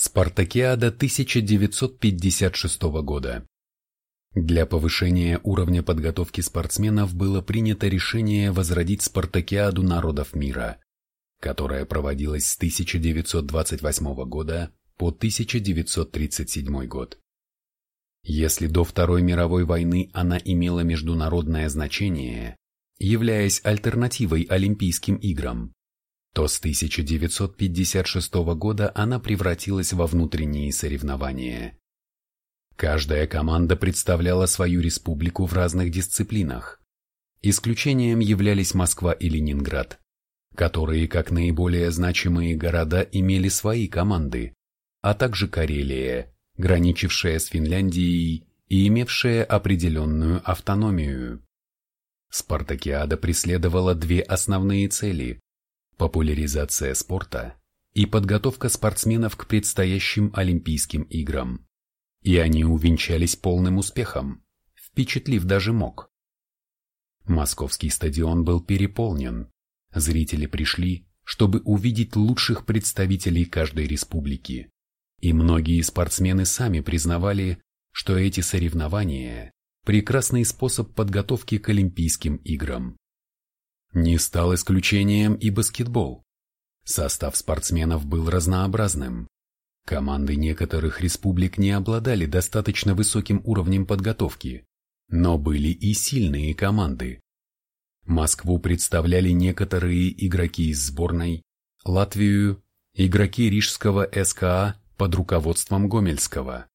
Спартакиада 1956 года. Для повышения уровня подготовки спортсменов было принято решение возродить Спартакиаду народов мира, которая проводилась с 1928 года по 1937 год. Если до Второй мировой войны она имела международное значение, являясь альтернативой Олимпийским играм, то с 1956 года она превратилась во внутренние соревнования. Каждая команда представляла свою республику в разных дисциплинах. Исключением являлись Москва и Ленинград, которые, как наиболее значимые города, имели свои команды, а также Карелия, граничившая с Финляндией и имевшая определенную автономию. Спартакиада преследовала две основные цели популяризация спорта и подготовка спортсменов к предстоящим Олимпийским играм. И они увенчались полным успехом, впечатлив даже МОК. Московский стадион был переполнен. Зрители пришли, чтобы увидеть лучших представителей каждой республики. И многие спортсмены сами признавали, что эти соревнования – прекрасный способ подготовки к Олимпийским играм. Не стал исключением и баскетбол. Состав спортсменов был разнообразным. Команды некоторых республик не обладали достаточно высоким уровнем подготовки, но были и сильные команды. Москву представляли некоторые игроки из сборной, Латвию – игроки Рижского СКА под руководством Гомельского,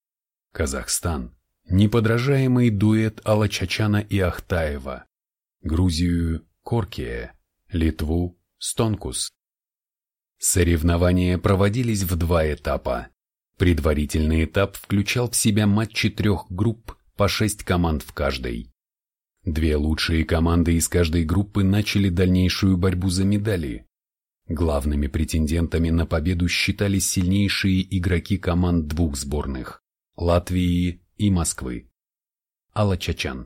Казахстан – неподражаемый дуэт Алачачана и Ахтаева, Грузию Коркия, Литву, Стонкус. Соревнования проводились в два этапа. Предварительный этап включал в себя матчи трех групп по шесть команд в каждой. Две лучшие команды из каждой группы начали дальнейшую борьбу за медали. Главными претендентами на победу считались сильнейшие игроки команд двух сборных – Латвии и Москвы. Алла Чачан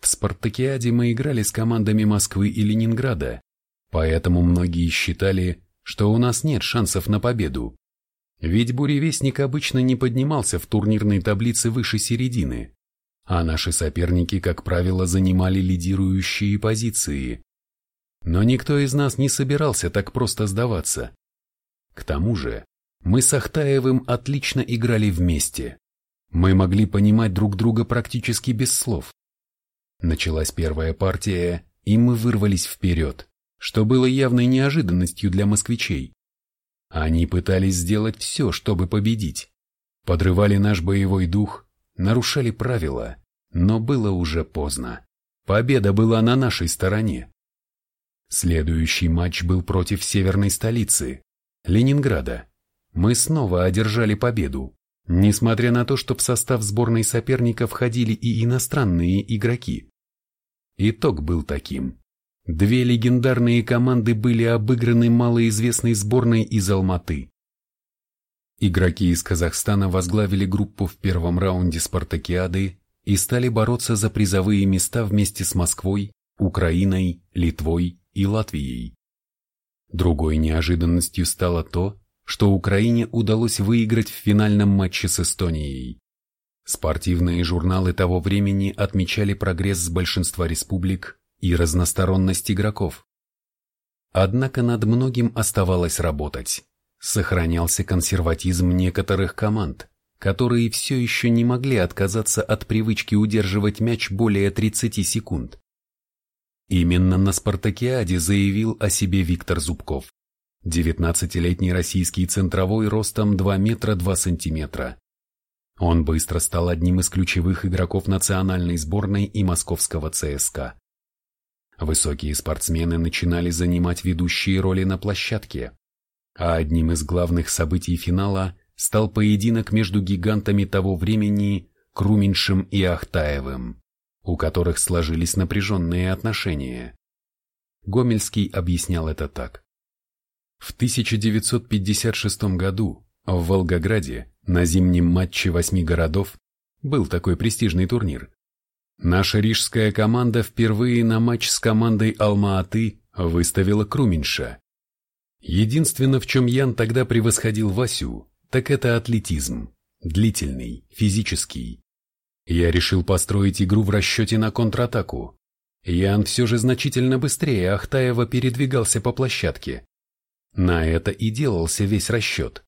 в «Спартакиаде» мы играли с командами Москвы и Ленинграда, поэтому многие считали, что у нас нет шансов на победу. Ведь буревестник обычно не поднимался в турнирной таблице выше середины, а наши соперники, как правило, занимали лидирующие позиции. Но никто из нас не собирался так просто сдаваться. К тому же, мы с Ахтаевым отлично играли вместе. Мы могли понимать друг друга практически без слов. Началась первая партия, и мы вырвались вперед, что было явной неожиданностью для москвичей. Они пытались сделать все, чтобы победить. Подрывали наш боевой дух, нарушали правила, но было уже поздно. Победа была на нашей стороне. Следующий матч был против северной столицы, Ленинграда. Мы снова одержали победу, несмотря на то, что в состав сборной соперника входили и иностранные игроки. Итог был таким. Две легендарные команды были обыграны малоизвестной сборной из Алматы. Игроки из Казахстана возглавили группу в первом раунде спартакиады и стали бороться за призовые места вместе с Москвой, Украиной, Литвой и Латвией. Другой неожиданностью стало то, что Украине удалось выиграть в финальном матче с Эстонией. Спортивные журналы того времени отмечали прогресс с большинства республик и разносторонность игроков. Однако над многим оставалось работать. Сохранялся консерватизм некоторых команд, которые все еще не могли отказаться от привычки удерживать мяч более 30 секунд. Именно на спартакиаде заявил о себе Виктор Зубков, 19-летний российский центровой ростом 2 метра 2 сантиметра, он быстро стал одним из ключевых игроков национальной сборной и московского ЦСКА. Высокие спортсмены начинали занимать ведущие роли на площадке, а одним из главных событий финала стал поединок между гигантами того времени Круменьшем и Ахтаевым, у которых сложились напряженные отношения. Гомельский объяснял это так. В 1956 году в Волгограде на зимнем матче восьми городов был такой престижный турнир. Наша рижская команда впервые на матч с командой Алма-Аты выставила Круменьша. Единственное, в чем Ян тогда превосходил Васю, так это атлетизм, длительный, физический. Я решил построить игру в расчете на контратаку. Ян все же значительно быстрее Ахтаева передвигался по площадке. На это и делался весь расчет.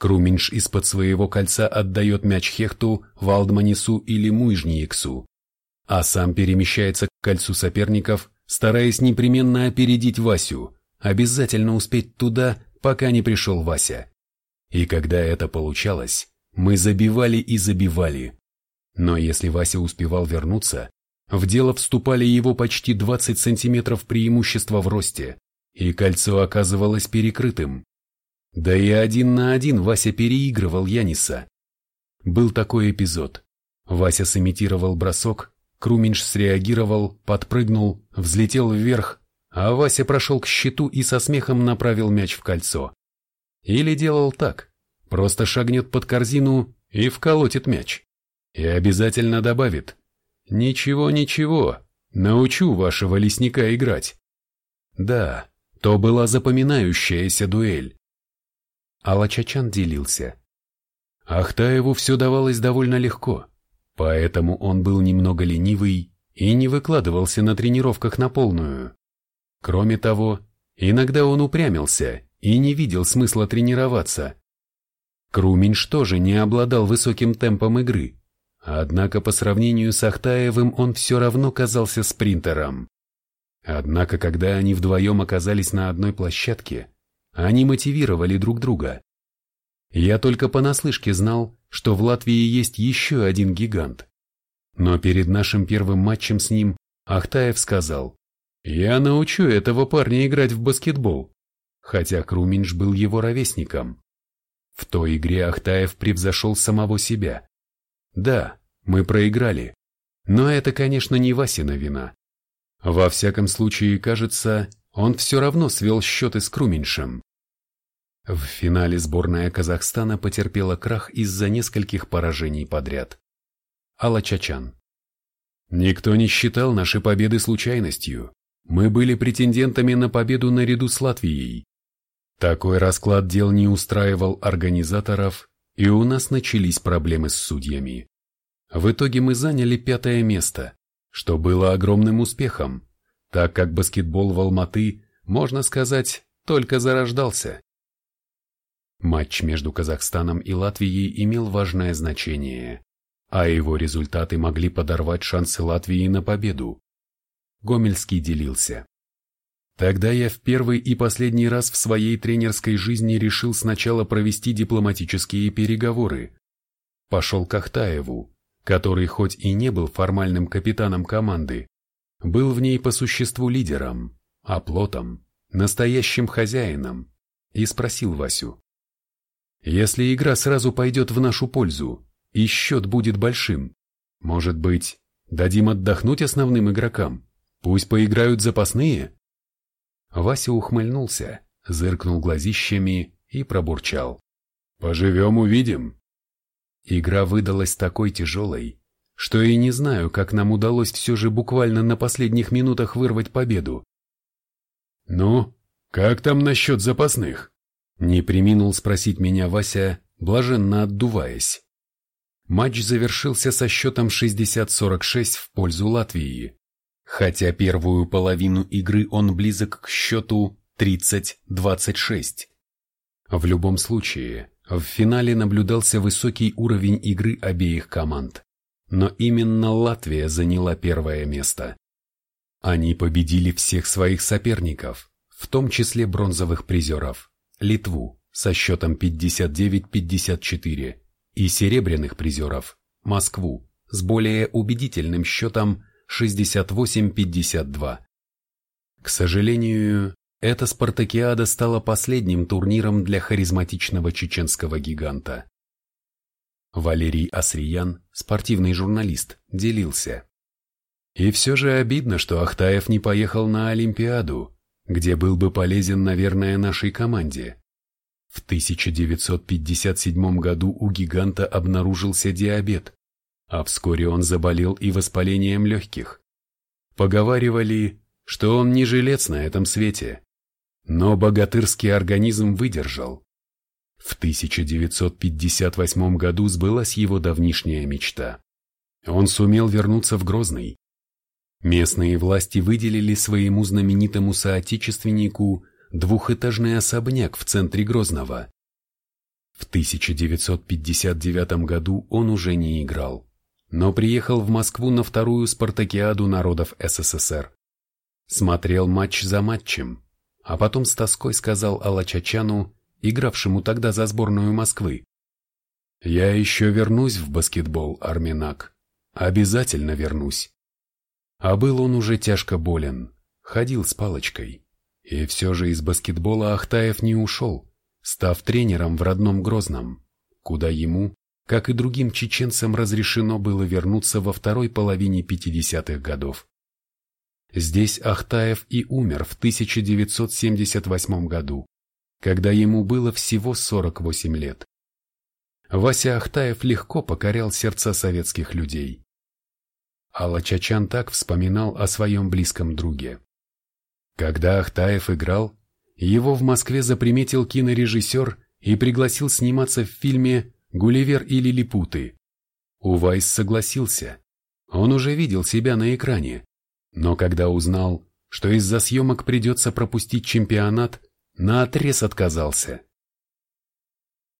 Круминш из-под своего кольца отдает мяч Хехту, Валдманису или Муйжниексу, а сам перемещается к кольцу соперников, стараясь непременно опередить Васю, обязательно успеть туда, пока не пришел Вася. И когда это получалось, мы забивали и забивали. Но если Вася успевал вернуться, в дело вступали его почти 20 сантиметров преимущества в росте, и кольцо оказывалось перекрытым. Да и один на один Вася переигрывал Яниса. Был такой эпизод. Вася сымитировал бросок, Круминш среагировал, подпрыгнул, взлетел вверх, а Вася прошел к щиту и со смехом направил мяч в кольцо. Или делал так, просто шагнет под корзину и вколотит мяч. И обязательно добавит «Ничего, ничего, научу вашего лесника играть». Да, то была запоминающаяся дуэль. Алачачан делился. Ахтаеву все давалось довольно легко, поэтому он был немного ленивый и не выкладывался на тренировках на полную. Кроме того, иногда он упрямился и не видел смысла тренироваться. Круминш тоже не обладал высоким темпом игры, однако по сравнению с Ахтаевым он все равно казался спринтером. Однако, когда они вдвоем оказались на одной площадке, они мотивировали друг друга. Я только понаслышке знал, что в Латвии есть еще один гигант. Но перед нашим первым матчем с ним Ахтаев сказал, «Я научу этого парня играть в баскетбол», хотя Круминж был его ровесником. В той игре Ахтаев превзошел самого себя. Да, мы проиграли, но это, конечно, не Васина вина. Во всяком случае, кажется, он все равно свел счеты с Круминшем. В финале сборная Казахстана потерпела крах из-за нескольких поражений подряд. Алла Чачан. Никто не считал наши победы случайностью. Мы были претендентами на победу наряду с Латвией. Такой расклад дел не устраивал организаторов, и у нас начались проблемы с судьями. В итоге мы заняли пятое место, что было огромным успехом, так как баскетбол в Алматы, можно сказать, только зарождался. Матч между Казахстаном и Латвией имел важное значение, а его результаты могли подорвать шансы Латвии на победу. Гомельский делился. Тогда я в первый и последний раз в своей тренерской жизни решил сначала провести дипломатические переговоры. Пошел к Ахтаеву, который хоть и не был формальным капитаном команды, был в ней по существу лидером, оплотом, настоящим хозяином, и спросил Васю. «Если игра сразу пойдет в нашу пользу, и счет будет большим, может быть, дадим отдохнуть основным игрокам, пусть поиграют запасные?» Вася ухмыльнулся, зыркнул глазищами и пробурчал. «Поживем, увидим». Игра выдалась такой тяжелой, что и не знаю, как нам удалось все же буквально на последних минутах вырвать победу. «Ну, как там насчет запасных?» Не приминул спросить меня Вася, блаженно отдуваясь. Матч завершился со счетом 60-46 в пользу Латвии, хотя первую половину игры он близок к счету 30-26. В любом случае, в финале наблюдался высокий уровень игры обеих команд но именно Латвия заняла первое место. Они победили всех своих соперников, в том числе бронзовых призеров, Литву со счетом 59-54 и серебряных призеров, Москву с более убедительным счетом 68-52. К сожалению, эта спартакиада стала последним турниром для харизматичного чеченского гиганта. Валерий Асриян, спортивный журналист, делился. И все же обидно, что Ахтаев не поехал на Олимпиаду, где был бы полезен, наверное, нашей команде. В 1957 году у гиганта обнаружился диабет, а вскоре он заболел и воспалением легких. Поговаривали, что он не жилец на этом свете, но богатырский организм выдержал. В 1958 году сбылась его давнишняя мечта. Он сумел вернуться в Грозный. Местные власти выделили своему знаменитому соотечественнику двухэтажный особняк в центре Грозного. В 1959 году он уже не играл, но приехал в Москву на вторую спартакиаду народов СССР. Смотрел матч за матчем, а потом с тоской сказал Алачачану, игравшему тогда за сборную Москвы. «Я еще вернусь в баскетбол, Арминак. Обязательно вернусь». А был он уже тяжко болен, ходил с палочкой. И все же из баскетбола Ахтаев не ушел, став тренером в родном Грозном, куда ему, как и другим чеченцам, разрешено было вернуться во второй половине 50-х годов. Здесь Ахтаев и умер в 1978 году, когда ему было всего 48 лет. Вася Ахтаев легко покорял сердца советских людей. Алла Чачан так вспоминал о своем близком друге. Когда Ахтаев играл, его в Москве заприметил кинорежиссер и пригласил сниматься в фильме «Гулливер или Лилипуты». Увайс согласился. Он уже видел себя на экране. Но когда узнал, что из-за съемок придется пропустить чемпионат, наотрез отказался.